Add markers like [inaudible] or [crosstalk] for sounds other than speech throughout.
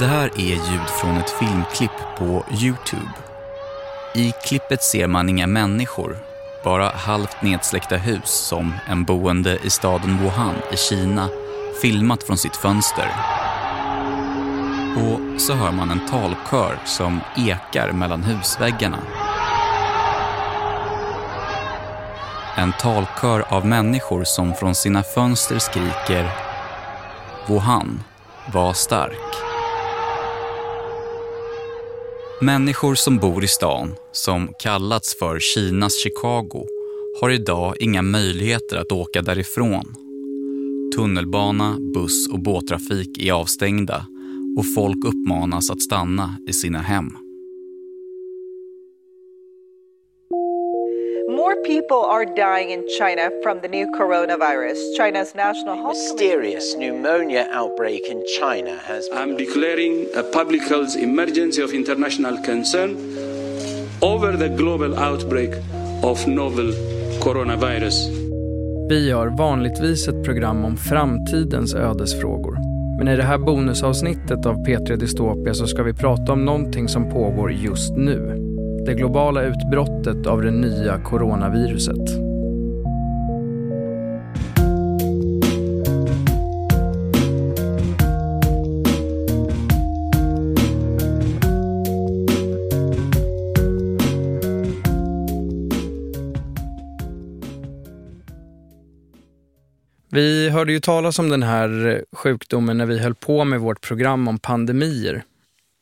Det här är ljud från ett filmklipp på Youtube. I klippet ser man inga människor, bara halvt nedsläckta hus som en boende i staden Wuhan i Kina filmat från sitt fönster. Och så hör man en talkör som ekar mellan husväggarna. En talkör av människor som från sina fönster skriker Wuhan, var stark. Människor som bor i stan, som kallats för Kinas Chicago, har idag inga möjligheter att åka därifrån. Tunnelbana, buss och båttrafik är avstängda och folk uppmanas att stanna i sina hem. More people are dying in China from the new coronavirus. China's national health mysterious pneumonia outbreak in China has been I'm declaring a public health emergency of international concern over the global outbreak of novel coronavirus. Vi gör vanligtvis ett program om framtidens ödesfrågor. Men i det här bonusavsnittet av P3 Dystopia så ska vi prata om någonting som pågår just nu det globala utbrottet av det nya coronaviruset. Vi hörde ju talas om den här sjukdomen när vi höll på med vårt program om pandemier.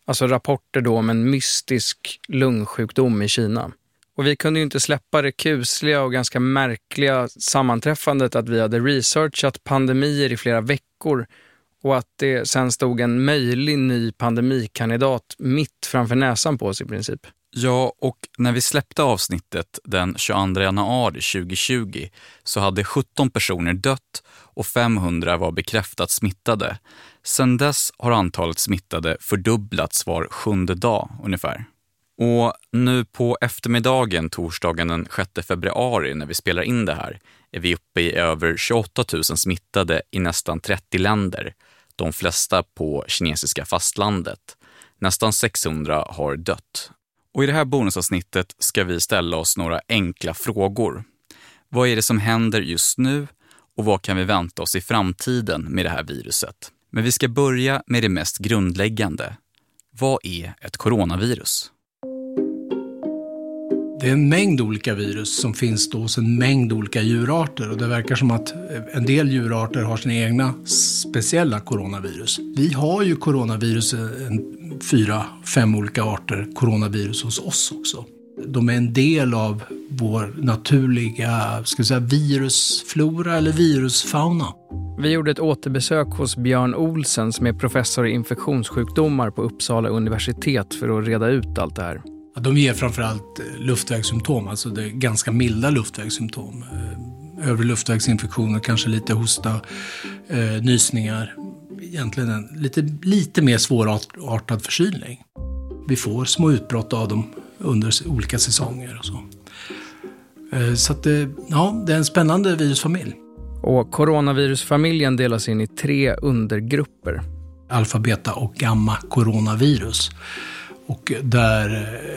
Alltså rapporter då om en mystisk lungsjukdom i Kina. Och vi kunde ju inte släppa det kusliga och ganska märkliga sammanträffandet att vi hade researchat pandemier i flera veckor och att det sen stod en möjlig ny pandemikandidat mitt framför näsan på oss i princip. Ja, och när vi släppte avsnittet den 22 januari 2020 så hade 17 personer dött och 500 var bekräftat smittade. Sedan dess har antalet smittade fördubblats var sjunde dag ungefär. Och nu på eftermiddagen, torsdagen den 6 februari, när vi spelar in det här, är vi uppe i över 28 000 smittade i nästan 30 länder, de flesta på kinesiska fastlandet. Nästan 600 har dött. Och i det här bonusavsnittet ska vi ställa oss några enkla frågor. Vad är det som händer just nu och vad kan vi vänta oss i framtiden med det här viruset? Men vi ska börja med det mest grundläggande. Vad är ett coronavirus? Det är en mängd olika virus som finns då hos en mängd olika djurarter och det verkar som att eh, en del djurarter har sina egna speciella coronavirus. Vi har ju coronavirus, en, fyra, fem olika arter coronavirus hos oss också. De är en del av vår naturliga ska säga, virusflora eller virusfauna. Vi gjorde ett återbesök hos Björn Olsen som är professor i infektionssjukdomar på Uppsala universitet för att reda ut allt det här. De ger framförallt eh, luftvägssymptom, alltså det ganska milda luftvägssymptom. Eh, övre luftvägsinfektioner, kanske lite hosta, eh, nysningar. Egentligen en lite, lite mer svårartad förkylning. Vi får små utbrott av dem under olika säsonger och så. Eh, så att det, ja, det är en spännande virusfamilj. Och coronavirusfamiljen delas in i tre undergrupper. Alfa, beta och gamma coronavirus. Och där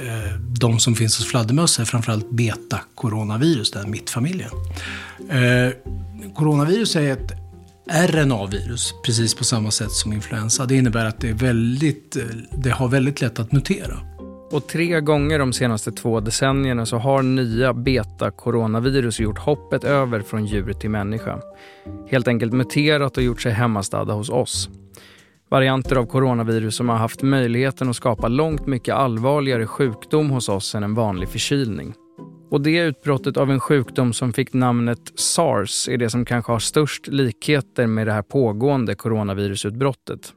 eh, de som finns hos fladdermöss är framförallt beta-coronavirus, den mittfamiljen. Eh, coronavirus är ett RNA-virus, precis på samma sätt som influensa. Det innebär att det, är väldigt, eh, det har väldigt lätt att mutera. Och tre gånger de senaste två decennierna så har nya beta-coronavirus gjort hoppet över från djur till människa. Helt enkelt muterat och gjort sig hemmastadda hos oss. Varianter av coronavirus som har haft möjligheten att skapa långt mycket allvarligare sjukdom hos oss än en vanlig förkylning. Och det utbrottet av en sjukdom som fick namnet sars är det som kanske har störst likheter med det här pågående coronavirusutbrottet.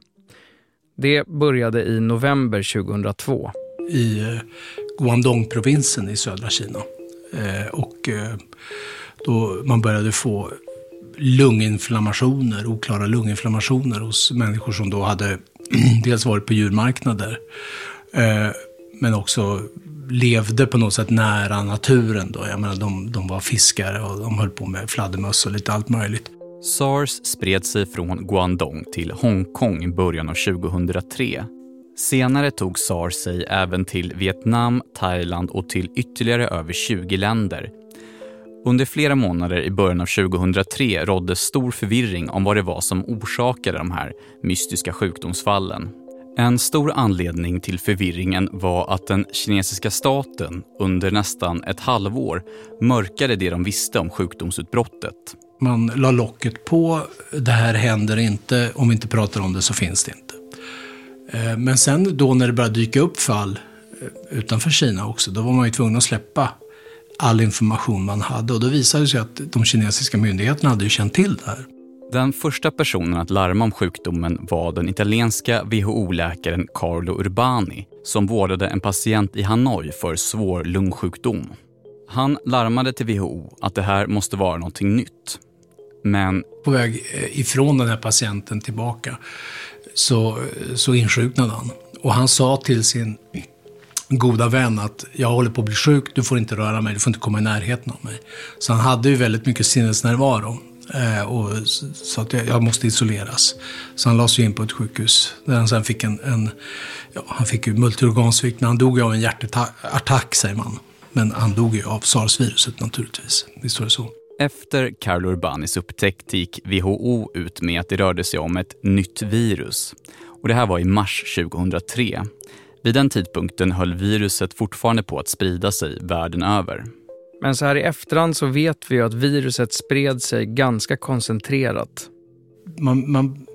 Det började i november 2002 i eh, Guangdong-provinsen i södra Kina. Eh, och eh, då man började få lunginflammationer, oklara lunginflammationer hos människor som då hade [clears throat] dels varit på djurmarknader men också levde på något sätt nära naturen. Då. Jag menar, de, de var fiskare och de höll på med fladdermöss och lite allt möjligt. Sars spred sig från Guangdong till Hongkong i början av 2003. Senare tog SAR sig även till Vietnam, Thailand och till ytterligare över 20 länder. Under flera månader i början av 2003 rådde stor förvirring om vad det var som orsakade de här mystiska sjukdomsfallen. En stor anledning till förvirringen var att den kinesiska staten under nästan ett halvår mörkade det de visste om sjukdomsutbrottet. Man la locket på, det här händer inte, om vi inte pratar om det så finns det inte. Eh, men sen då när det började dyka upp fall eh, utanför Kina också, då var man ju tvungen att släppa all information man hade. Och då visade det sig att de kinesiska myndigheterna hade ju känt till det här. Den första personen att larma om sjukdomen var den italienska WHO-läkaren Carlo Urbani som vårdade en patient i Hanoi för svår lungsjukdom. Han larmade till WHO att det här måste vara någonting nytt. Men... På väg eh, ifrån den här patienten tillbaka så, så insjuknade han. Och han sa till sin goda vän att jag håller på att bli sjuk, du får inte röra mig, du får inte komma i närheten av mig. Så han hade ju väldigt mycket sinnesnärvaro eh, och sa att jag, måste isoleras. Så han lades in på ett sjukhus där han sen fick en, en ja, han fick ju multiorgansvikt. Han dog av en hjärtattack säger man. Men han dog ju av sars-viruset naturligtvis. Visst var det så. Efter Carlo Urbanis upptäckt gick WHO ut med att det rörde sig om ett nytt virus. Och det här var i mars 2003. Vid den tidpunkten höll viruset fortfarande på att sprida sig världen över. Men så här i efterhand så vet vi ju att viruset spred sig ganska koncentrerat. Man, man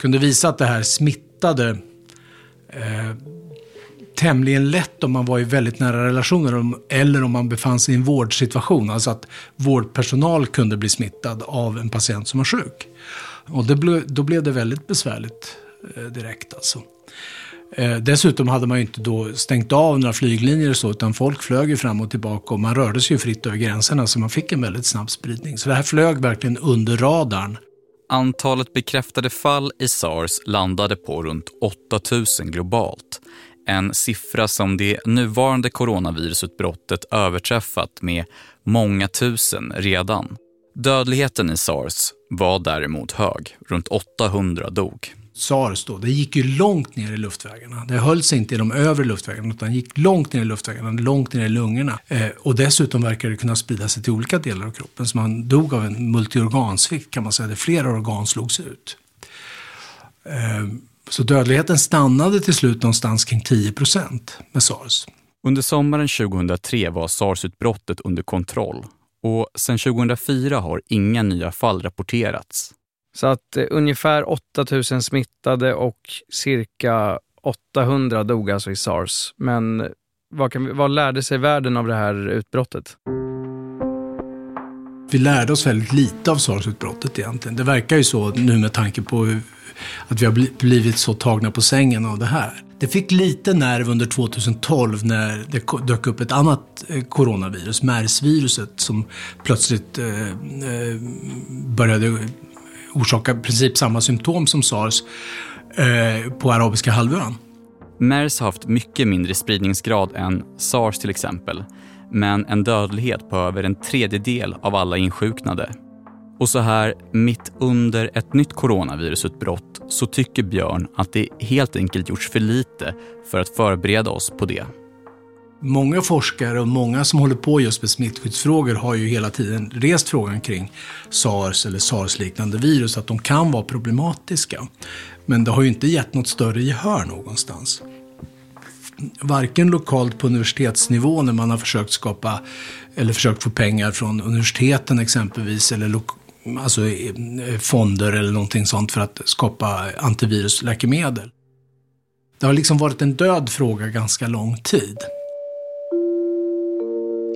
kunde visa att det här smittade eh, tämligen lätt om man var i väldigt nära relationer eller om man befann sig i en vårdsituation. Alltså att vårdpersonal kunde bli smittad av en patient som var sjuk. Och ble, då blev det väldigt besvärligt eh, direkt alltså. Eh, dessutom hade man ju inte då stängt av några flyglinjer och så, utan folk flög ju fram och tillbaka och man rörde sig ju fritt över gränserna, så man fick en väldigt snabb spridning. Så det här flög verkligen under radarn. Antalet bekräftade fall i sars landade på runt 8000 globalt. En siffra som det nuvarande coronavirusutbrottet överträffat med många tusen redan. Dödligheten i sars var däremot hög, runt 800 dog. Sars då, det gick ju långt ner i luftvägarna. Det höll sig inte i de övre luftvägarna utan gick långt ner i luftvägarna, långt ner i lungorna. Eh, och dessutom verkar det kunna sprida sig till olika delar av kroppen. Så man dog av en multiorgansvikt kan man säga, där flera organ slogs ut. Eh, så dödligheten stannade till slut någonstans kring 10 procent med sars. Under sommaren 2003 var sars-utbrottet under kontroll och sedan 2004 har inga nya fall rapporterats. Så att eh, ungefär 8000 smittade och cirka 800 dog alltså i sars. Men vad, kan vi, vad lärde sig världen av det här utbrottet? Vi lärde oss väldigt lite av sars-utbrottet egentligen. Det verkar ju så nu med tanke på att vi har blivit så tagna på sängen av det här. Det fick lite nerv under 2012 när det dök upp ett annat eh, coronavirus, MERS-viruset, som plötsligt eh, eh, började orsaka i princip samma symptom som sars på arabiska halvön. MERS har haft mycket mindre spridningsgrad än sars till exempel, men en dödlighet på över en tredjedel av alla insjuknade. Och så här, mitt under ett nytt coronavirusutbrott, så tycker Björn att det helt enkelt gjorts för lite för att förbereda oss på det. Många forskare och många som håller på just med smittskyddsfrågor har ju hela tiden rest frågan kring sars eller sars-liknande virus, att de kan vara problematiska. Men det har ju inte gett något större gehör någonstans. Varken lokalt på universitetsnivå när man har försökt skapa eller försökt få pengar från universiteten exempelvis eller alltså eh, fonder eller någonting sånt för att skapa antivirusläkemedel. Det har liksom varit en död fråga ganska lång tid.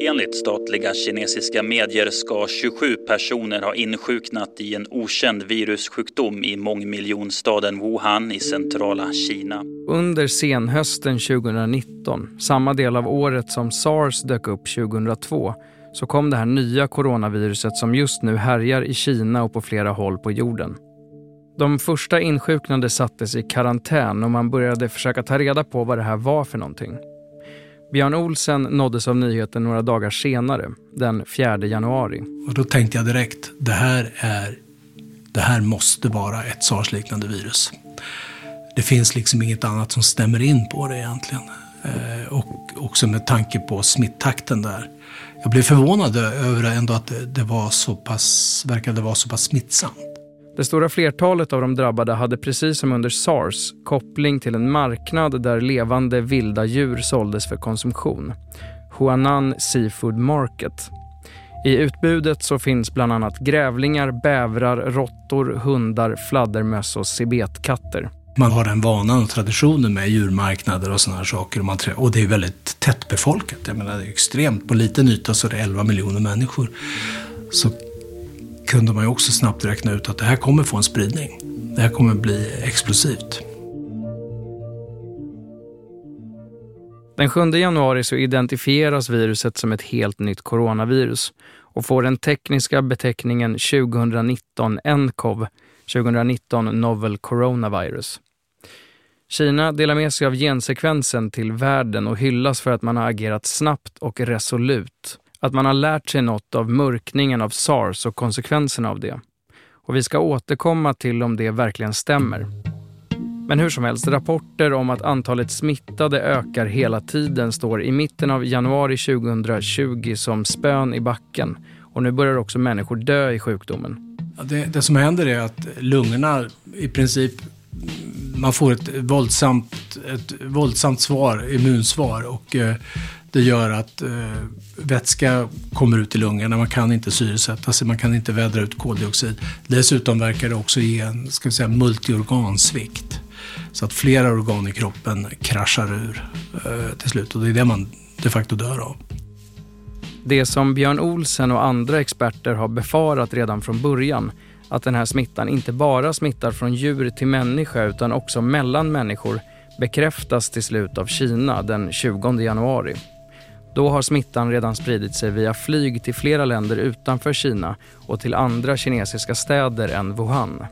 Enligt statliga kinesiska medier ska 27 personer ha insjuknat i en okänd virussjukdom i mångmiljonstaden Wuhan i centrala Kina. Under senhösten 2019, samma del av året som sars dök upp 2002, så kom det här nya coronaviruset som just nu härjar i Kina och på flera håll på jorden. De första insjuknade sattes i karantän och man började försöka ta reda på vad det här var för någonting. Björn Olsen nåddes av nyheten några dagar senare, den 4 januari. Och då tänkte jag direkt, det här är det här måste vara ett sars-liknande virus. Det finns liksom inget annat som stämmer in på det egentligen. Eh, och också med tanke på smittakten där. Jag blev förvånad över ändå att det, var så pass, verkade vara så pass smittsamt. Det stora flertalet av de drabbade hade precis som under sars koppling till en marknad där levande vilda djur såldes för konsumtion. Huanan Seafood Market. I utbudet så finns bland annat grävlingar, bävrar, råttor, hundar, fladdermöss och sibetkatter. Man har den vanan och traditionen med djurmarknader och sådana här saker. Och, man, och det är väldigt tättbefolkat. Jag menar, det är extremt. På liten yta så är det 11 miljoner människor. Så kunde man ju också snabbt räkna ut att det här kommer få en spridning. Det här kommer bli explosivt. Den 7 januari så identifieras viruset som ett helt nytt coronavirus och får den tekniska beteckningen 2019 NCOV, 2019 Novel Coronavirus. Kina delar med sig av gensekvensen till världen och hyllas för att man har agerat snabbt och resolut. Att man har lärt sig något av mörkningen av sars och konsekvenserna av det. Och vi ska återkomma till om det verkligen stämmer. Men hur som helst, rapporter om att antalet smittade ökar hela tiden står i mitten av januari 2020 som spön i backen. Och nu börjar också människor dö i sjukdomen. Det, det som händer är att lungorna i princip man får ett våldsamt, ett våldsamt svar, immunsvar och eh, det gör att eh, vätska kommer ut i lungorna. Man kan inte syresätta sig, man kan inte vädra ut koldioxid. Dessutom verkar det också ge en ska vi säga, multiorgansvikt. Så att flera organ i kroppen kraschar ur eh, till slut och det är det man de facto dör av. Det som Björn Olsen och andra experter har befarat redan från början, att den här smittan inte bara smittar från djur till människa utan också mellan människor, bekräftas till slut av Kina den 20 januari. Då har smittan redan spridit sig via flyg till flera länder utanför Kina och till andra kinesiska städer än Wuhan.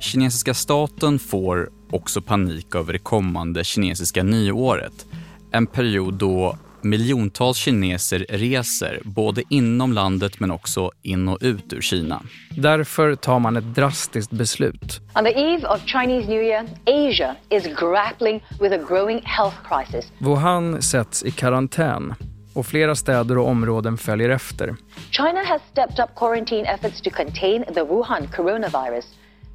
Kinesiska staten får också panik över det kommande kinesiska nyåret. En period då miljontals kineser reser både inom landet men också in och ut ur Kina. Därför tar man ett drastiskt beslut. On the eve of Chinese New Year, Asia is grappling with a growing health crisis. Wuhan sätts i karantän och flera städer och områden följer efter. China has stepped up quarantine efforts to contain the Wuhan coronavirus.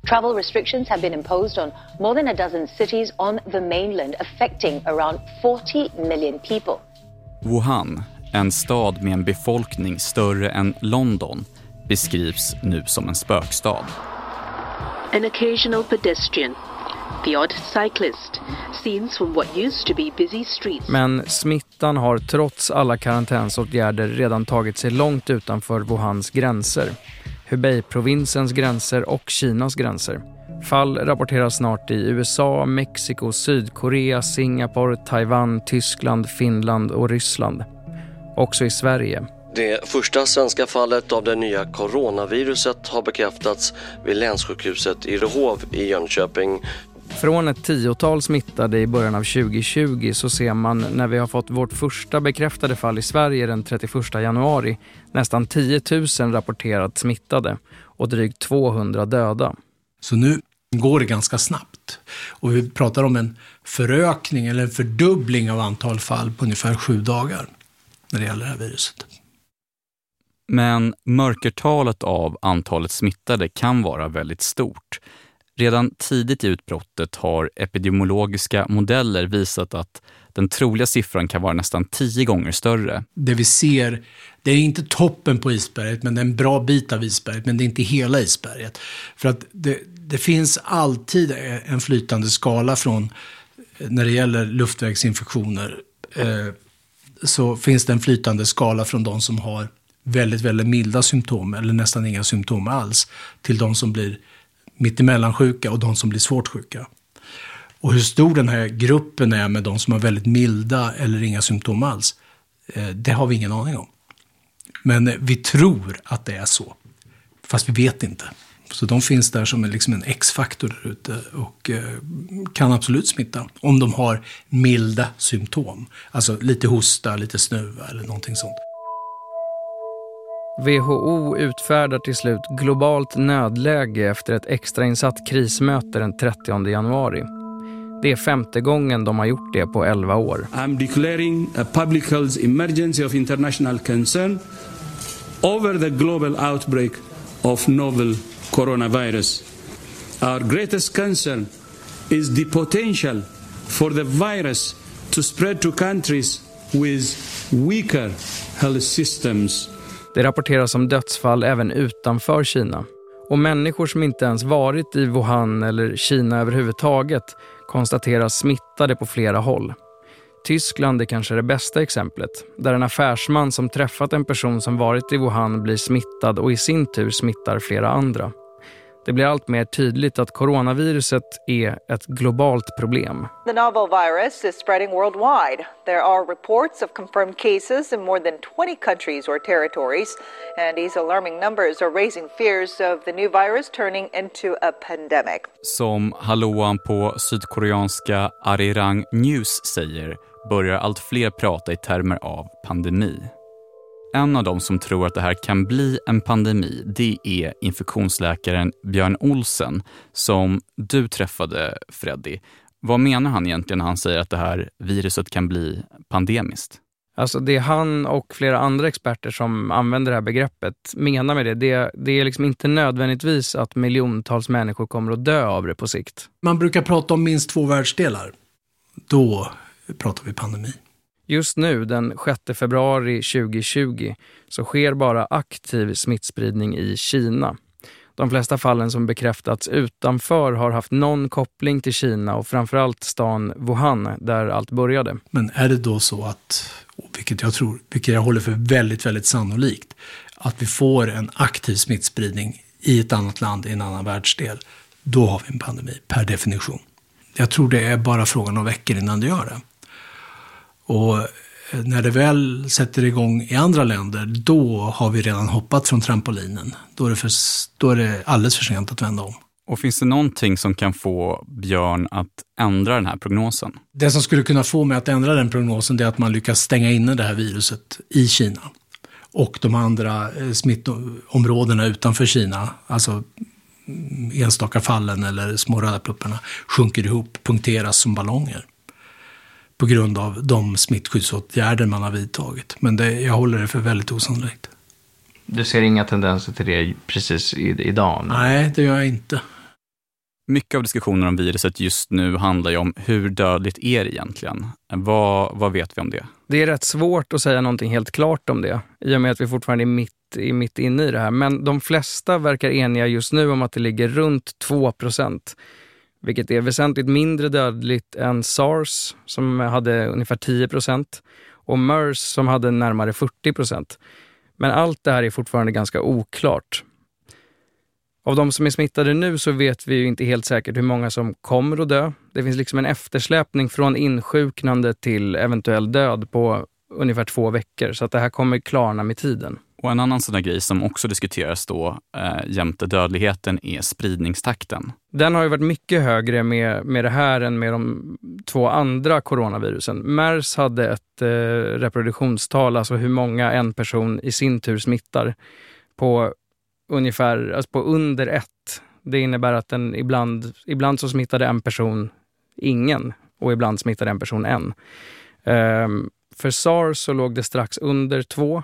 Travel restrictions have been imposed on more than a dozen cities on the mainland, affecting around 40 million people. Wuhan, en stad med en befolkning större än London, beskrivs nu som en spökstad. An occasional pedestrian, the odd cyclist, scenes from what used to be busy streets. Men smittan har trots alla karantänsåtgärder redan tagit sig långt utanför Wuhans gränser. Hubei-provinsens gränser och Kinas gränser. Fall rapporteras snart i USA, Mexiko, Sydkorea, Singapore, Taiwan, Tyskland, Finland och Ryssland. Också i Sverige. Det första svenska fallet av det nya coronaviruset har bekräftats vid länssjukhuset i Rehov i Jönköping. Från ett tiotal smittade i början av 2020 så ser man när vi har fått vårt första bekräftade fall i Sverige den 31 januari nästan 10 000 rapporterat smittade och drygt 200 döda. Så nu går det ganska snabbt. Och vi pratar om en förökning eller en fördubbling av antal fall på ungefär sju dagar när det gäller det här viruset. Men mörkertalet av antalet smittade kan vara väldigt stort. Redan tidigt i utbrottet har epidemiologiska modeller visat att den troliga siffran kan vara nästan tio gånger större. Det vi ser, det är inte toppen på isberget, men det är en bra bit av isberget, men det är inte hela isberget. För att det, det finns alltid en flytande skala från, eh, när det gäller luftvägsinfektioner, eh, så finns det en flytande skala från de som har väldigt, väldigt milda symptom, eller nästan inga symptom alls, till de som blir mittemellan sjuka och de som blir svårt sjuka. Och hur stor den här gruppen är med de som har väldigt milda eller inga symptom alls, eh, det har vi ingen aning om. Men eh, vi tror att det är så, fast vi vet inte. Så de finns där som liksom en X-faktor där ute och eh, kan absolut smitta om de har milda symptom. Alltså lite hosta, lite snuva eller någonting sånt. WHO utfärdar till slut globalt nödläge efter ett extrainsatt krismöte den 30 januari. Det är femte gången de har gjort det på 11 år. I'm declaring a public health emergency of international concern over the global outbreak of novel coronavirus. Our greatest concern is the potential for the virus to spread to countries with weaker health systems. Det rapporteras om dödsfall även utanför Kina. Och människor som inte ens varit i Wuhan eller Kina överhuvudtaget konstateras smittade på flera håll. Tyskland är kanske det bästa exemplet, där en affärsman som träffat en person som varit i Wuhan blir smittad och i sin tur smittar flera andra. Det blir allt mer tydligt att coronaviruset är ett globalt problem. The novel virus is spreading worldwide. There are reports of confirmed cases in more than 20 countries or territories, and these alarming numbers are raising fears of the new virus turning into a pandemic. Som hallåan på sydkoreanska Arirang News säger börjar allt fler prata i termer av pandemi. En av dem som tror att det här kan bli en pandemi, det är infektionsläkaren Björn Olsen som du träffade, Freddy. Vad menar han egentligen när han säger att det här viruset kan bli pandemiskt? Alltså det han och flera andra experter som använder det här begreppet menar med det, det, det är liksom inte nödvändigtvis att miljontals människor kommer att dö av det på sikt. Man brukar prata om minst två världsdelar. Då pratar vi pandemi. Just nu, den 6 februari 2020, så sker bara aktiv smittspridning i Kina. De flesta fallen som bekräftats utanför har haft någon koppling till Kina och framförallt stan Wuhan där allt började. Men är det då så att, vilket jag tror, vilket jag håller för väldigt, väldigt sannolikt, att vi får en aktiv smittspridning i ett annat land, i en annan världsdel, då har vi en pandemi per definition. Jag tror det är bara frågan om veckor innan det gör det. Och när det väl sätter igång i andra länder, då har vi redan hoppat från trampolinen. Då är det, för, då är det alldeles för sent att vända om. Och finns det någonting som kan få Björn att ändra den här prognosen? Det som skulle kunna få mig att ändra den prognosen är att man lyckas stänga inne det här viruset i Kina. Och de andra eh, smittområdena utanför Kina, alltså enstaka fallen eller små röda plupparna, sjunker ihop, punkteras som ballonger på grund av de smittskyddsåtgärder man har vidtagit. Men det, jag håller det för väldigt osannolikt. Du ser inga tendenser till det precis idag? Nej, det gör jag inte. Mycket av diskussionen om viruset just nu handlar ju om hur dödligt är det egentligen? Vad, vad vet vi om det? Det är rätt svårt att säga någonting helt klart om det, i och med att vi fortfarande är mitt, är mitt inne i det här. Men de flesta verkar eniga just nu om att det ligger runt 2 procent vilket är väsentligt mindre dödligt än sars som hade ungefär 10 procent, och mers som hade närmare 40 procent. Men allt det här är fortfarande ganska oklart. Av de som är smittade nu så vet vi ju inte helt säkert hur många som kommer att dö. Det finns liksom en eftersläpning från insjuknande till eventuell död på ungefär två veckor, så att det här kommer klarna med tiden. Och en annan sån där grej som också diskuteras då eh, jämte dödligheten är spridningstakten. Den har ju varit mycket högre med, med det här än med de två andra coronavirusen. MERS hade ett eh, reproduktionstal, alltså hur många en person i sin tur smittar, på ungefär alltså på under ett. Det innebär att den ibland, ibland så smittade en person ingen och ibland smittade en person en. Um, för sars så låg det strax under två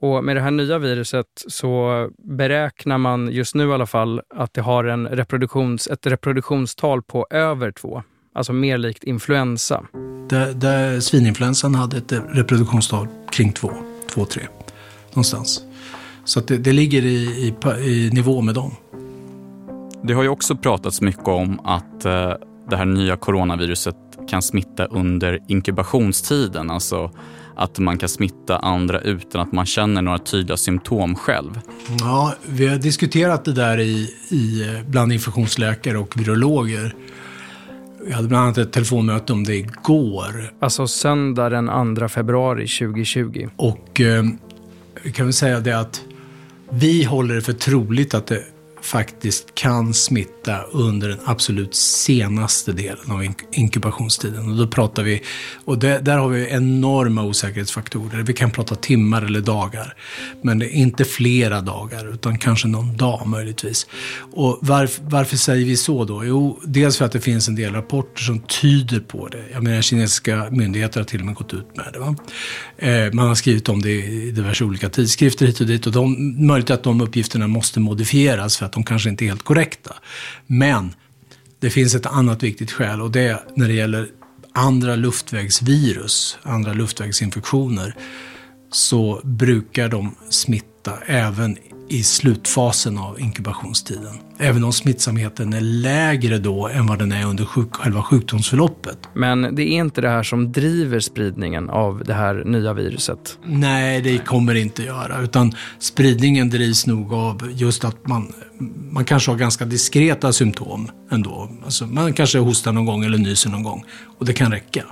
och med det här nya viruset så beräknar man just nu i alla fall att det har en reproduktions, ett reproduktionstal på över två. Alltså mer likt influensa. Där, där svininfluensan hade ett reproduktionstal kring två, två, tre. Någonstans. Så det, det, ligger i, i, i, nivå med dem. Det har ju också pratats mycket om att eh, det här nya coronaviruset kan smitta under inkubationstiden. Alltså att man kan smitta andra utan att man känner några tydliga symptom själv. Ja, vi har diskuterat det där i, i, bland infektionsläkare och virologer. Vi hade bland annat ett telefonmöte om det igår. Alltså söndag den 2 februari 2020. Och eh, vi kan väl säga det att vi håller det för troligt att det faktiskt kan smitta under den absolut senaste delen av inkubationstiden. Och då pratar vi, och det, där har vi enorma osäkerhetsfaktorer. Vi kan prata timmar eller dagar. Men det är inte flera dagar, utan kanske någon dag möjligtvis. Och varf, varför säger vi så då? Jo, dels för att det finns en del rapporter som tyder på det. Jag menar, kinesiska myndigheter har till och med gått ut med det. Va? Eh, man har skrivit om det i diverse olika tidskrifter hit och dit. Och de, möjligt att de uppgifterna måste modifieras för att de kanske inte är helt korrekta. Men det finns ett annat viktigt skäl och det är när det gäller andra luftvägsvirus, andra luftvägsinfektioner, så brukar de smitta även i slutfasen av inkubationstiden. Även om smittsamheten är lägre då än vad den är under sjuk själva sjukdomsförloppet. Men det är inte det här som driver spridningen av det här nya viruset? Nej, det kommer det inte göra. Utan spridningen drivs nog av just att man, man kanske har ganska diskreta symptom ändå. Alltså man kanske hostar någon gång eller nyser någon gång. Och det kan räcka.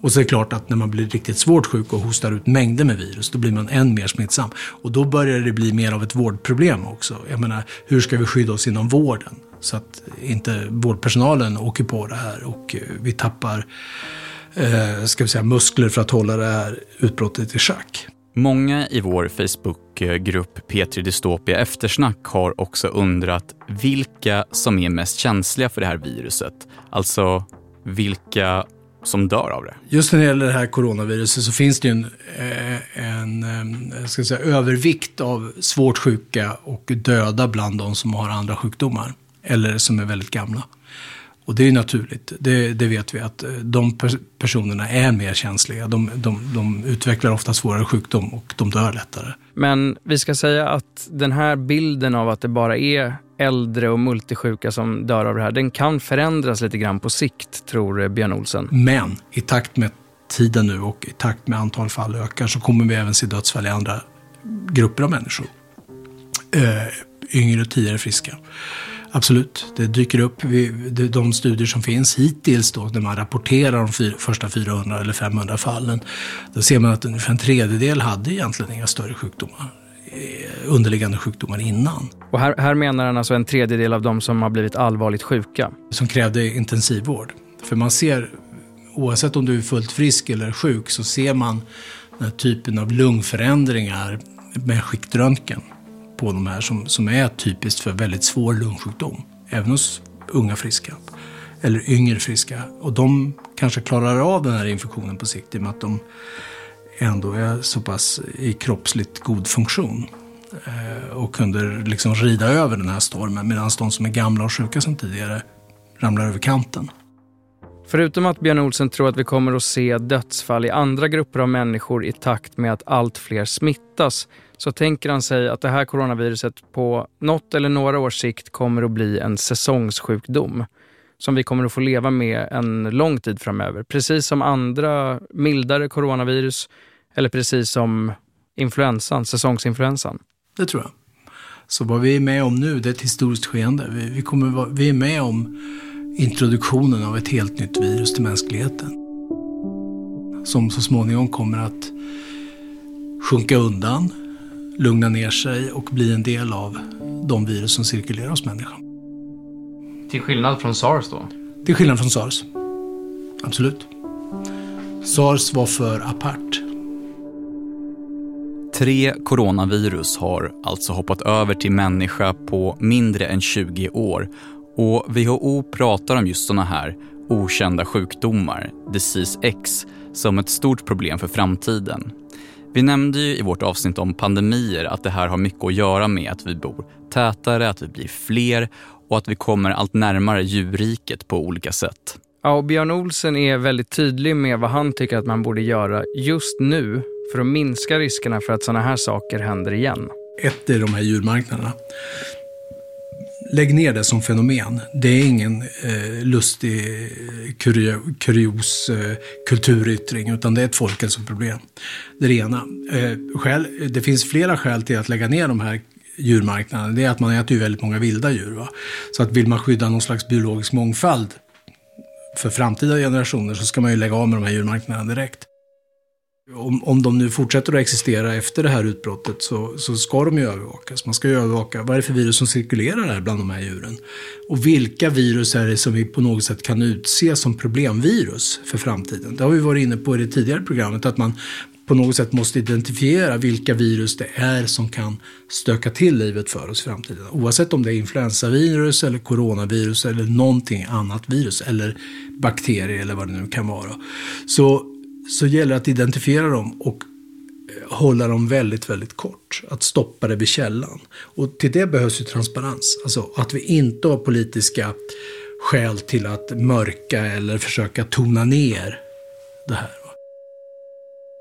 Och så är det klart att när man blir riktigt svårt sjuk och hostar ut mängder med virus, då blir man än mer smittsam. Och då börjar det bli mer av ett vårdproblem också. Jag menar, hur ska vi skydda oss inom vården? Så att inte vårdpersonalen åker på det här och eh, vi tappar eh, ska vi säga, muskler för att hålla det här utbrottet i schack. Många i vår Facebookgrupp P3 Dystopia Eftersnack har också undrat vilka som är mest känsliga för det här viruset. Alltså vilka som dör av det. Just när det gäller det här coronaviruset så finns det ju en, eh, en, en eh, ska säga, övervikt av svårt sjuka och döda bland de som har andra sjukdomar. Eller som är väldigt gamla. Och det är naturligt, det, det, vet vi att eh, de personerna är mer känsliga. De, de, de utvecklar ofta svårare sjukdom och de dör lättare. Men vi ska säga att den här bilden av att det bara är äldre och multisjuka som dör av det här, den kan förändras lite grann på sikt, tror Björn Olsen. Men i takt med tiden nu och i takt med antal fall ökar så kommer vi även se dödsfall i andra grupper av människor. Äh, yngre och tidigare friska. Absolut, det dyker upp. De studier som finns hittills då, när man rapporterar de första 400 eller 500 fallen, då ser man att ungefär en tredjedel hade egentligen inga större sjukdomar underliggande sjukdomar innan. Och här, här menar han alltså en tredjedel av de som har blivit allvarligt sjuka? Som krävde intensivvård. För man ser, oavsett om du är fullt frisk eller sjuk, så ser man den här typen av lungförändringar med skiktröntgen på de här som, som är typiskt för väldigt svår lungsjukdom. Även hos unga friska. Eller yngre friska. Och de kanske klarar av den här infektionen på sikt i och med att de ändå är så pass i kroppsligt god funktion. Eh, och kunde liksom rida över den här stormen. Medan de som är gamla och sjuka som tidigare ramlar över kanten. Förutom att Björn Olsen tror att vi kommer att se dödsfall i andra grupper av människor i takt med att allt fler smittas så tänker han sig att det här coronaviruset på något eller några års sikt kommer att bli en säsongssjukdom som vi kommer att få leva med en lång tid framöver. Precis som andra mildare coronavirus eller precis som influensan, säsongsinfluensan. Det tror jag. Så vad vi är med om nu, det är ett historiskt skeende. Vi, vi, kommer, vi är med om introduktionen av ett helt nytt virus till mänskligheten. Som så småningom kommer att sjunka undan, lugna ner sig och bli en del av de virus som cirkulerar hos människan. Till skillnad från sars då? Till skillnad från sars. Absolut. Sars var för apart. Tre coronavirus har alltså hoppat över till människa på mindre än 20 år och WHO pratar om just sådana här okända sjukdomar, Disease X, som ett stort problem för framtiden. Vi nämnde ju i vårt avsnitt om pandemier att det här har mycket att göra med att vi bor tätare, att vi blir fler och att vi kommer allt närmare djurriket på olika sätt. Ja, och Björn Olsen är väldigt tydlig med vad han tycker att man borde göra just nu för att minska riskerna för att sådana här saker händer igen. Ett är de här djurmarknaderna. Lägg ner det som fenomen. Det är ingen eh, lustig, eh, kurios eh, kulturyttring, utan det är ett folkhälsoproblem. Det är det ena. Eh, skäl, det finns flera skäl till att lägga ner de här djurmarknaderna. Det är att man äter ju väldigt många vilda djur. Va? Så att vill man skydda någon slags biologisk mångfald för framtida generationer så ska man ju lägga av med de här djurmarknaderna direkt. Om, om de nu fortsätter att existera efter det här utbrottet så, så ska de ju övervakas. Man ska ju övervaka vad är det för virus som cirkulerar här bland de här djuren. Och vilka virus är det som vi på något sätt kan utse som problemvirus för framtiden. Det har vi varit inne på i det tidigare programmet, att man på något sätt måste identifiera vilka virus det är som kan stöka till livet för oss i framtiden. Oavsett om det är influensavirus eller coronavirus eller någonting annat virus eller bakterier eller vad det nu kan vara. Så, så gäller det att identifiera dem och eh, hålla dem väldigt, väldigt kort. Att stoppa det vid källan. Och till det behövs ju transparens. Alltså att vi inte har politiska skäl till att mörka eller försöka tona ner det här.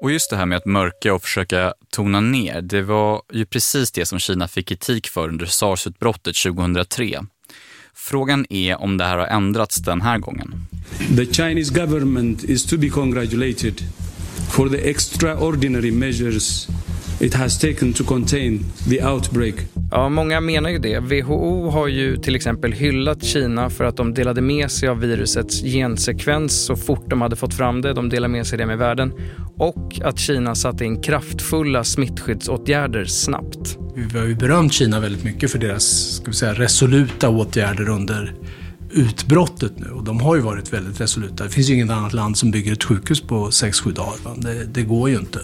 Och just det här med att mörka och försöka tona ner, det var ju precis det som Kina fick kritik för under sars-utbrottet 2003. Frågan är om det här har ändrats den här gången. The Chinese government is to be congratulated for the extraordinary measures it has taken to contain the outbreak. Ja, många menar ju det. WHO har ju till exempel hyllat Kina för att de delade med sig av virusets gensekvens så fort de hade fått fram det. De delade med sig det med världen. Och att Kina satte in kraftfulla smittskyddsåtgärder snabbt. Vi har ju berömt Kina väldigt mycket för deras ska vi säga, resoluta åtgärder under utbrottet nu. Och de har ju varit väldigt resoluta. Det finns ju inget annat land som bygger ett sjukhus på 6-7 dagar. Det, det, går ju inte.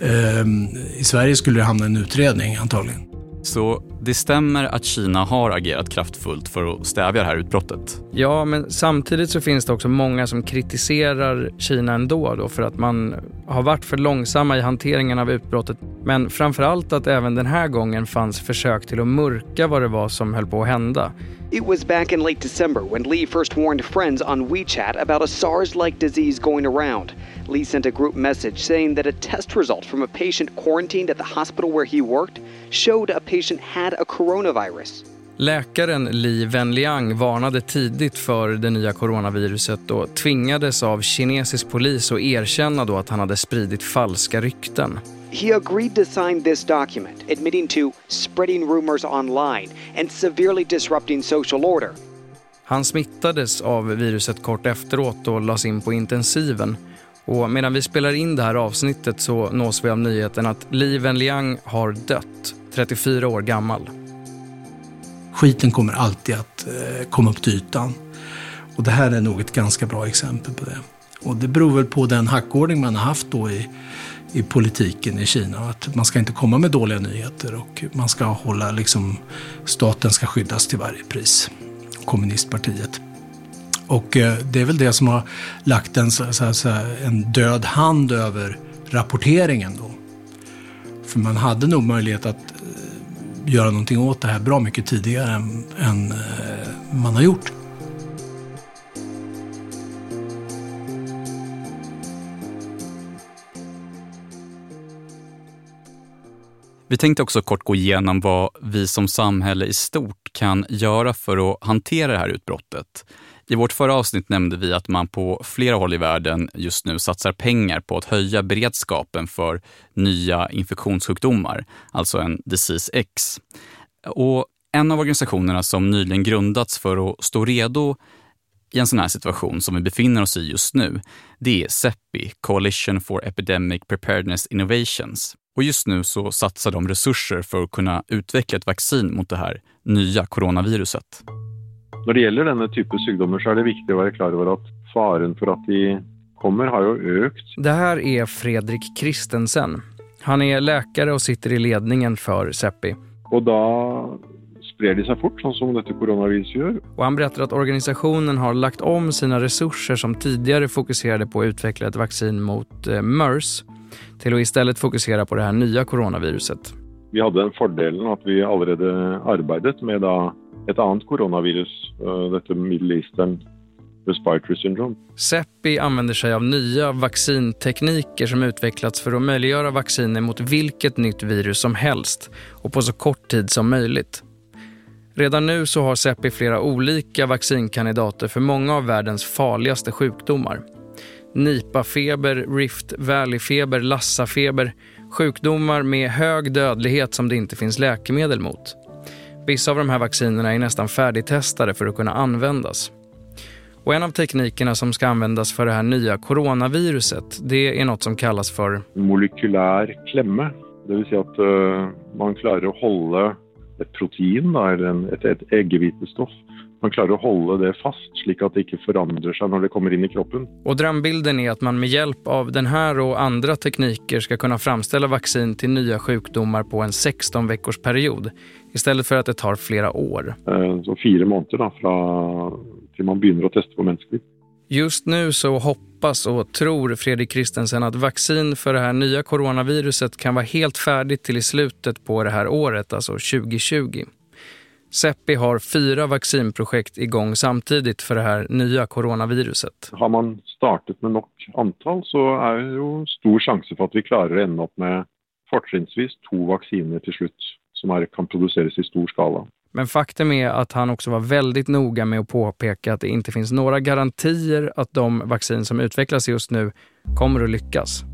Ehm, I Sverige skulle det hamna en utredning antagligen. Så det stämmer att Kina har agerat kraftfullt för att stävja det här utbrottet? Ja, men samtidigt så finns det också många som kritiserar Kina ändå då för att man har varit för långsamma i hanteringen av utbrottet. Men framförallt att även den här gången fanns försök till att mörka vad det var som höll på att hända. It was back in late December when Lee first warned friends on WeChat about a SARS-like disease going around. Lee sent a group message saying that a test result from a patient quarantined at the hospital where he worked showed a patient had a coronavirus. Läkaren Li Wenliang varnade tidigt för det nya coronaviruset och tvingades av kinesisk polis att erkänna då att han hade spridit falska rykten. He agreed to sign this document, admitting to spreading rumors online and severely disrupting social order. Han smittades av viruset kort efteråt och lades in på intensiven. Och medan vi spelar in det här avsnittet så nås vi av nyheten att Li Wenliang har dött, 34 år gammal. Skiten kommer alltid att eh, komma upp till ytan. Och det här är nog ett ganska bra exempel på det. Och det beror väl på den hackordning man har haft då i, i politiken i Kina. Att man ska inte komma med dåliga nyheter och man ska hålla liksom, staten ska skyddas till varje pris. Kommunistpartiet. Och eh, det är väl det som har lagt en, så, så, en död hand över rapporteringen då. För man hade nog möjlighet att eh, göra någonting åt det här bra mycket tidigare än, än eh, man har gjort. Vi tänkte också kort gå igenom vad vi som samhälle i stort kan göra för att hantera det här utbrottet. I vårt förra avsnitt nämnde vi att man på flera håll i världen just nu satsar pengar på att höja beredskapen för nya infektionssjukdomar, alltså en Disease X. Och en av organisationerna som nyligen grundats för att stå redo i en sån här situation som vi befinner oss i just nu, det är CEPI, Coalition for Epidemic Preparedness Innovations. Och just nu så satsar de resurser för att kunna utveckla ett vaccin mot det här nya coronaviruset. När det gäller denna typ av sjukdomar så är det viktigt att vara klar över att faran för att de kommer har ju ökat. Det här är Fredrik Kristensen. Han är läkare och sitter i ledningen för CEPI. Och då spred de sig fort, som detta coronavirus gör. Och han berättar att organisationen har lagt om sina resurser som tidigare fokuserade på att utveckla ett vaccin mot eh, MERS till att istället fokusera på det här nya coronaviruset. Vi hade den fördelen att vi allerede arbetat med annat coronavirus, eh, detta Middle Eastern Respiratory Syndrome. Seppi använder sig av nya vaccintekniker som utvecklats för att möjliggöra vacciner mot vilket nytt virus som helst och på så kort tid som möjligt. Redan nu så har Seppi flera olika vaccinkandidater för många av världens farligaste sjukdomar. Nipafeber, Rift Valley-feber, Lassa-feber, sjukdomar med hög dödlighet som det inte finns läkemedel mot. Vissa av de här vaccinerna är nästan färdigtestade för att kunna användas. Och en av teknikerna som ska användas för det här nya coronaviruset, det är något som kallas för molekylär klämma, Det vill säga att uh, man klarar att hålla ett protein, eller ett, ett äggvitestoff, man klarar att hålla det fast så att det inte förändrar sig när det kommer in i kroppen. Och drömbilden är att man med hjälp av den här och andra tekniker ska kunna framställa vaccin till nya sjukdomar på en 16 veckors period istället för att det tar flera år. Eh, så fyra månader då, från till man börjar att testa på mänskligt. Just nu så hoppas och tror Fredrik Christensen att vaccin för det här nya coronaviruset kan vara helt färdigt till i slutet på det här året, alltså 2020. Seppi har fyra vaccinprojekt igång samtidigt för det här nya coronaviruset. Har man startat med nog antal så är det ju stor chans för att vi klarar att ända upp med fortrinnsvis två vacciner till slut som är, kan produceras i stor skala. Men faktum är att han också var väldigt noga med att påpeka att det inte finns några garantier att de vaccin som utvecklas just nu kommer att lyckas.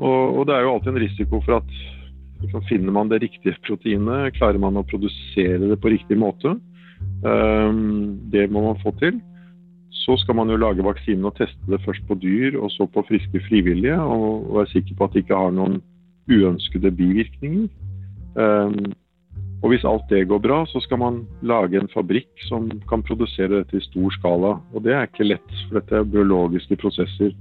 Och, och det är ju alltid en risiko för att liksom, finner man det riktiga proteinet, klarar man att producera det på riktig måte. Ehm, det må man få till. Så ska man ju laga vaccin och testa det först på djur och så på friska frivilliga och vara säker på att det inte har någon oönskade biverkningar. Ehm, och om allt det går bra så ska man laga en fabrik som kan producera det i stor skala. Och det är inte lätt för det är biologiska processer.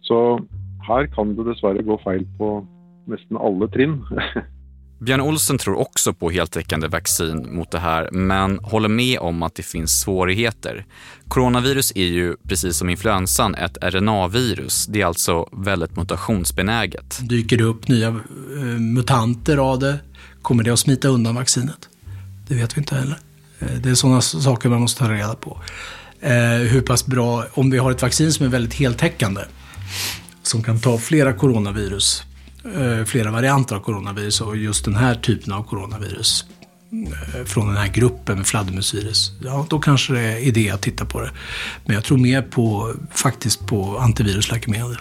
Så här kan det dessvärre gå fel på nästan alla trinn. [laughs] Björn Olsen tror också på heltäckande vaccin mot det här men håller med om att det finns svårigheter. Coronavirus är ju precis som influensan ett RNA-virus. Det är alltså väldigt mutationsbenäget. Dyker det upp nya eh, mutanter av det Kommer det att smita undan vaccinet? Det vet vi inte heller. Eh, det är sådana saker man måste ta reda på. Eh, hur pass bra, om vi har ett vaccin som är väldigt heltäckande, som kan ta flera coronavirus, Eh, flera varianter av coronavirus och just den här typen av coronavirus eh, från den här gruppen med fladdermusvirus, ja då kanske det är idé att titta på det. Men jag tror mer på, faktiskt på antivirusläkemedel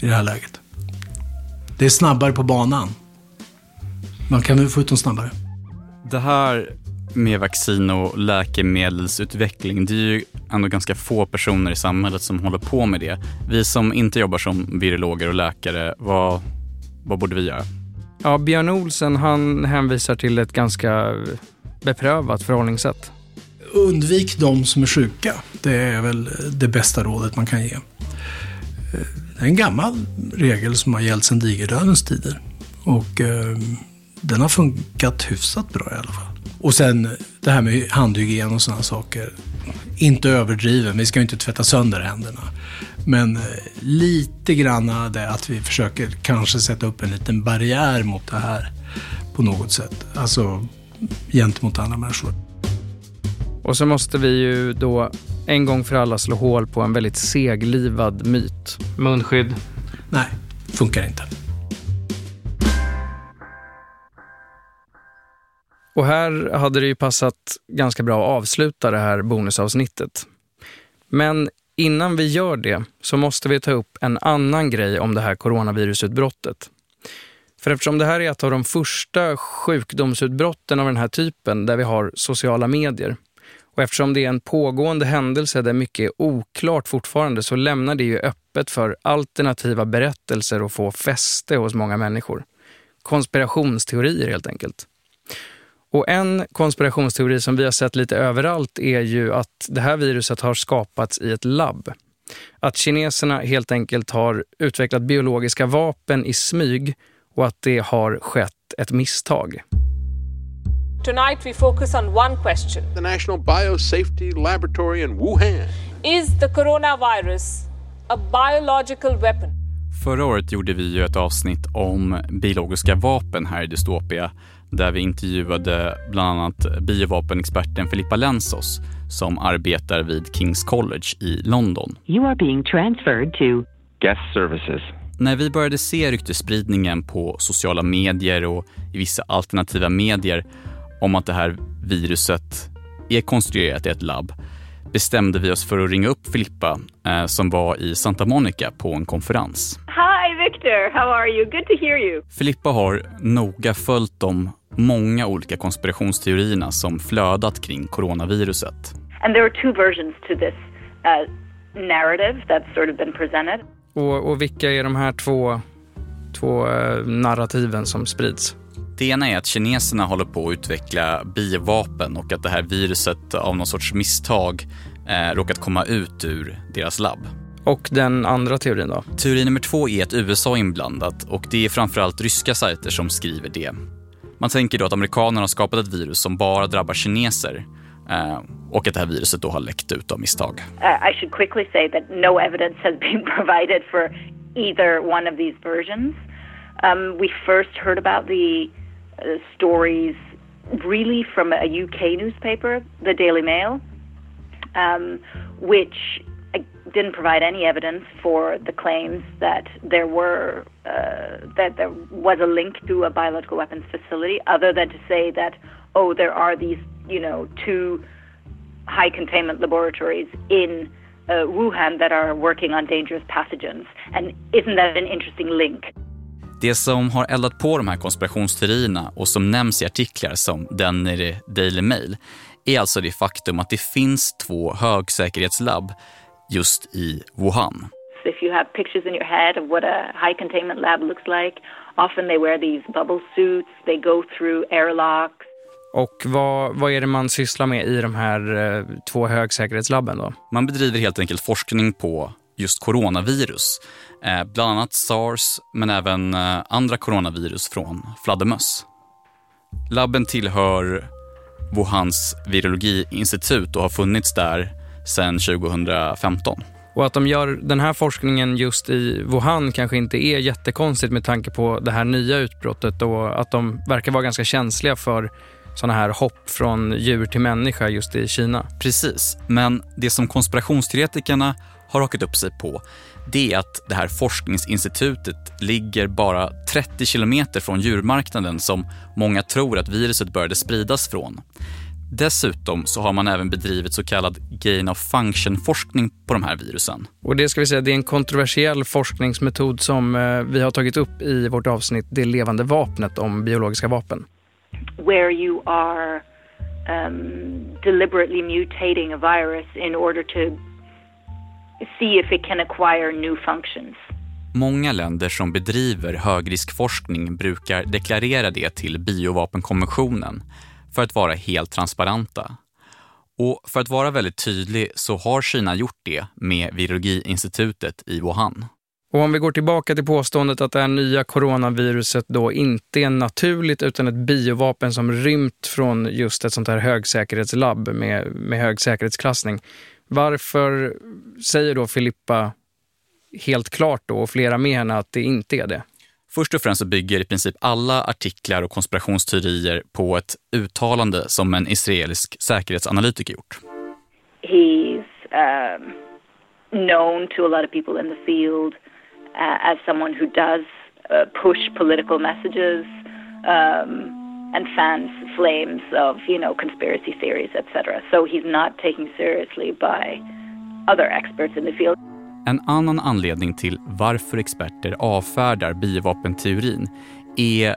i det här läget. Det är snabbare på banan. Man kan få ut dem snabbare. Det här med vaccin och läkemedelsutveckling, det är ju ändå ganska få personer i samhället som håller på med det. Vi som inte jobbar som virologer och läkare, vad, vad borde vi göra? Ja, Björn Olsen han hänvisar till ett ganska beprövat förhållningssätt. Undvik de som är sjuka. Det är väl det bästa rådet man kan ge. Det är en gammal regel som har gällt sedan digerdödens tider. Och eh, den har funkat hyfsat bra i alla fall. Och sen det här med handhygien och sådana saker. Inte överdriven, vi ska ju inte tvätta sönder händerna. Men eh, lite grann det att vi försöker kanske sätta upp en liten barriär mot det här på något sätt. Alltså gentemot andra människor. Och så måste vi ju då en gång för alla slå hål på en väldigt seglivad myt. Munskydd? Nej, funkar inte. Och här hade det ju passat ganska bra att avsluta det här bonusavsnittet. Men innan vi gör det så måste vi ta upp en annan grej om det här coronavirusutbrottet. För eftersom det här är ett av de första sjukdomsutbrotten av den här typen där vi har sociala medier och eftersom det är en pågående händelse där mycket är oklart fortfarande så lämnar det ju öppet för alternativa berättelser att få fäste hos många människor. Konspirationsteorier helt enkelt. Och en konspirationsteori som vi har sett lite överallt är ju att det här viruset har skapats i ett labb. Att kineserna helt enkelt har utvecklat biologiska vapen i smyg och att det har skett ett misstag. Tonight we focus on one question. The National Biosafety Laboratory in Wuhan. Is the coronavirus a biological weapon? Förra året gjorde vi ju ett avsnitt om biologiska vapen här i Dystopia där vi intervjuade bland annat biovapenexperten Filippa Lensos som arbetar vid Kings College i London. You are being transferred to guest services. När vi började se ryktesspridningen på sociala medier och i vissa alternativa medier om att det här viruset är konstruerat i ett labb bestämde vi oss för att ringa upp Filippa eh, som var i Santa Monica på en konferens. Hi Victor, how are you? Good to hear you. Filippa har noga följt de många olika konspirationsteorierna som flödat kring coronaviruset. And there are two versions to this. uh, narrative that's sort of been presented. Och, och vilka är de här två, två uh, narrativen som sprids? Det ena är att kineserna håller på att utveckla biovapen och att det här viruset av någon sorts misstag eh, råkat komma ut ur deras labb. Och den andra teorin då? Teori nummer två är att USA är inblandat och det är framförallt ryska sajter som skriver det. Man tänker då att amerikanerna har skapat ett virus som bara drabbar kineser eh, och att det här viruset då har läckt ut av misstag. Uh, I should quickly say that no evidence has [laughs] been provided for either one of these versions. Um, we first heard about the uh, stories really from a UK newspaper, the Daily Mail, um, which didn't provide any evidence for the claims that there were uh, that there was a link to a biological weapons facility, other than to say that oh, there are these you know two high containment laboratories in uh, Wuhan that are working on dangerous pathogens, and isn't that an interesting link? Det som har eldat på de här konspirationsteorierna och som nämns i artiklar som den i Daily Mail är alltså det faktum att det finns två högsäkerhetslabb just i Wuhan. If you have pictures in your head of what a high containment lab looks like, often they wear these bubble suits, they go through airlocks. Och vad, vad är det man sysslar med i de här eh, två högsäkerhetslabben då? Man bedriver helt enkelt forskning på just coronavirus. Eh, bland annat sars, men även eh, andra coronavirus från fladdermöss. Labben tillhör Wuhans virologiinstitut och har funnits där sedan 2015. Och att de gör den här forskningen just i Wuhan kanske inte är jättekonstigt med tanke på det här nya utbrottet och att de verkar vara ganska känsliga för sådana här hopp från djur till människa just i Kina. Precis, men det som konspirationsteoretikerna har hakat upp sig på det är att det här forskningsinstitutet ligger bara 30 kilometer från djurmarknaden som många tror att viruset började spridas från. Dessutom så har man även bedrivit så kallad gain of function-forskning på de här virusen. Och det ska vi säga, det är en kontroversiell forskningsmetod som eh, vi har tagit upp i vårt avsnitt Det levande vapnet om biologiska vapen. Where you are um, deliberately mutating a virus in order to see if it can acquire new functions. Många länder som bedriver högriskforskning brukar deklarera det till biovapenkonventionen för att vara helt transparenta. Och för att vara väldigt tydlig så har Kina gjort det med Virologiinstitutet i Wuhan. Och om vi går tillbaka till påståendet att det här nya coronaviruset då inte är naturligt utan ett biovapen som rymt från just ett sånt här högsäkerhetslabb med, med hög säkerhetsklassning. Varför säger då Filippa helt klart då och flera med henne att det inte är det? Först och främst så bygger i princip alla artiklar och konspirationsteorier på ett uttalande som en israelisk säkerhetsanalytiker gjort. He's um, known to a lot of people in the field uh, as someone who does uh, push political messages um, and fans flames of, you know, conspiracy theories, etc. So he's not taken seriously by other experts in the field. En annan anledning till varför experter avfärdar biovapenteorin är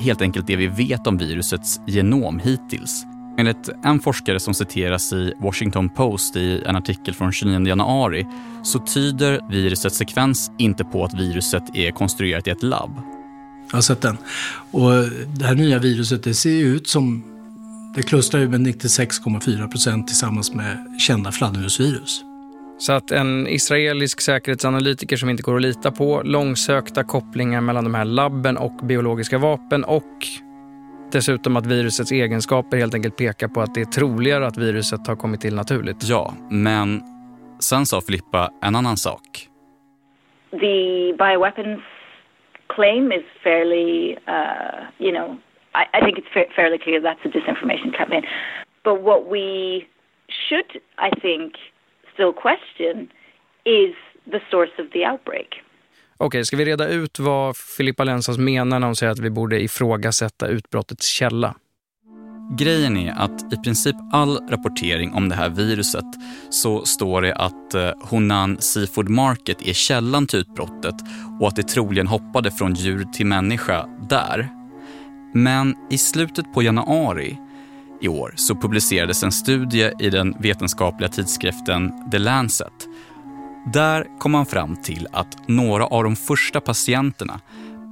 helt enkelt det vi vet om virusets genom hittills. Enligt en forskare som citeras i Washington Post i en artikel från 29 januari så tyder virusets sekvens inte på att viruset är konstruerat i ett labb. Jag har sett den. Och det här nya viruset det ser ut som, det klustrar ju med 96,4 procent tillsammans med kända fladdermusvirus. Så att en israelisk säkerhetsanalytiker som inte går att lita på, långsökta kopplingar mellan de här labben och biologiska vapen och dessutom att virusets egenskaper helt enkelt pekar på att det är troligare att viruset har kommit till naturligt. Ja, men sen sa Filippa en annan sak. The bioweapons claim is fairly, uh, you know, I, I think it's fa fairly clear that's a disinformation campaign. But what we should, I think, still question is the source of the outbreak. Okej, okay, ska vi reda ut vad Filippa Lensas menar när hon säger att vi borde ifrågasätta utbrottets källa? Grejen är att i princip all rapportering om det här viruset så står det att eh, Hunan Seafood Market är källan till utbrottet och att det troligen hoppade från djur till människa där. Men i slutet på januari i år så publicerades en studie i den vetenskapliga tidskriften The Lancet. Där kom man fram till att några av de första patienterna,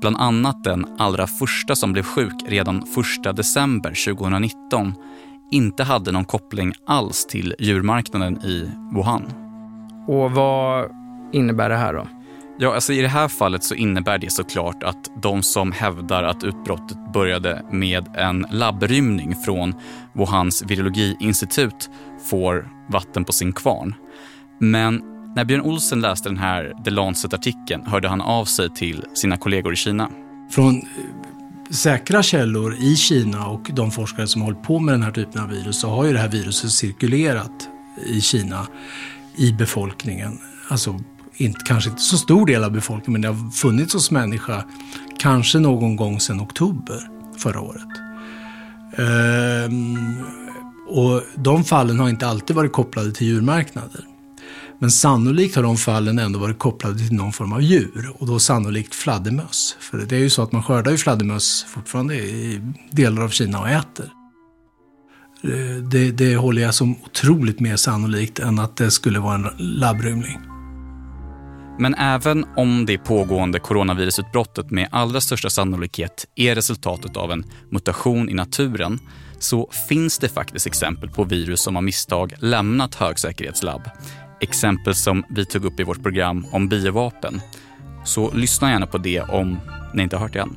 bland annat den allra första som blev sjuk redan 1 december 2019, inte hade någon koppling alls till djurmarknaden i Wuhan. Och vad innebär det här då? Ja, alltså I det här fallet så innebär det såklart att de som hävdar att utbrottet började med en labbrymning från Wuhans virologiinstitut får vatten på sin kvarn. Men när Björn Olsen läste den här The Lancet-artikeln hörde han av sig till sina kollegor i Kina. Från eh, säkra källor i Kina och de forskare som hållit på med den här typen av virus så har ju det här viruset cirkulerat i Kina i befolkningen. Alltså inte, kanske inte så stor del av befolkningen men det har funnits hos människa kanske någon gång sedan oktober förra året. Ehm, och de fallen har inte alltid varit kopplade till djurmarknader. Men sannolikt har de fallen ändå varit kopplade till någon form av djur och då sannolikt fladdermöss. För det är ju så att man skördar ju fladdermöss fortfarande i delar av Kina och äter. Eh, det, det håller jag som otroligt mer sannolikt än att det skulle vara en labbrymling. Men även om det pågående coronavirusutbrottet med allra största sannolikhet är resultatet av en mutation i naturen så finns det faktiskt exempel på virus som av misstag lämnat högsäkerhetslabb exempel som vi tog upp i vårt program om biovapen. Så lyssna gärna på det om ni inte har hört det än.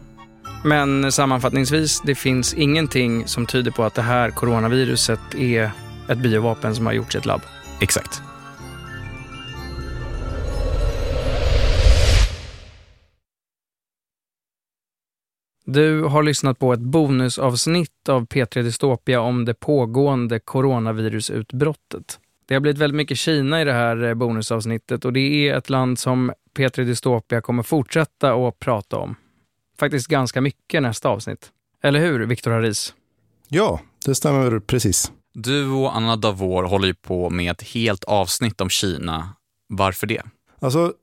Men sammanfattningsvis, det finns ingenting som tyder på att det här coronaviruset är ett biovapen som har gjorts i ett labb. Exakt. Du har lyssnat på ett bonusavsnitt av P3 Dystopia om det pågående coronavirusutbrottet. Det har blivit väldigt mycket Kina i det här eh, bonusavsnittet och det är ett land som Petri Dystopia kommer fortsätta att prata om. Faktiskt ganska mycket nästa avsnitt. Eller hur, Viktor Haris? Ja, det stämmer precis. Du och Anna Davor håller ju på med ett helt avsnitt om Kina. Varför det? Alltså,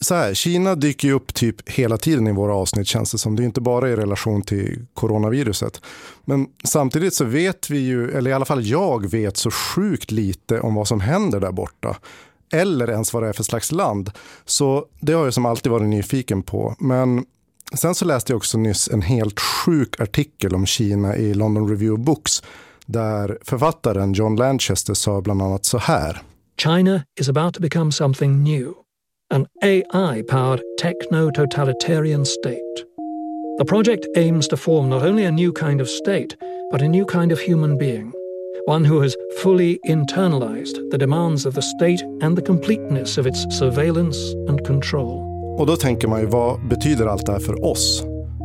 så här, Kina dyker ju upp typ hela tiden i våra avsnitt känns det som. Det är inte bara i relation till coronaviruset. Men samtidigt så vet vi ju, eller i alla fall jag vet så sjukt lite om vad som händer där borta. Eller ens vad det är för slags land. Så det har jag som alltid varit nyfiken på. Men sen så läste jag också nyss en helt sjuk artikel om Kina i London Review of Books. Där författaren John Lanchester sa bland annat så här. China is about to become something new an AI powered techno totalitarian state. The project aims to form not only a new kind of state, but a new kind of human being, one who has fully internalized the demands of the state and the completeness of its surveillance and control. Och då tänker man ju, vad betyder allt det här för oss?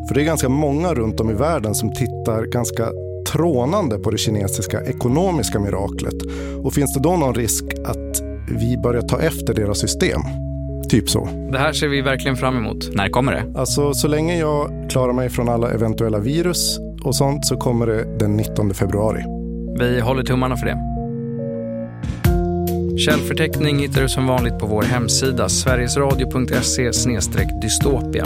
För det är ganska många runt om i världen som tittar ganska trånande på det kinesiska ekonomiska miraklet. Och finns det då någon risk att vi börjar ta efter deras system? Typ så. Det här ser vi verkligen fram emot. När kommer det? Alltså, så länge jag klarar mig från alla eventuella virus och sånt så kommer det den 19 februari. Vi håller tummarna för det. Källförteckning hittar du som vanligt på vår hemsida sverigesradio.se dystopia.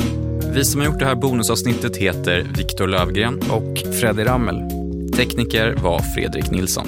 Vi som har gjort det här bonusavsnittet heter Viktor Lövgren och Freddy Rammel. Tekniker var Fredrik Nilsson.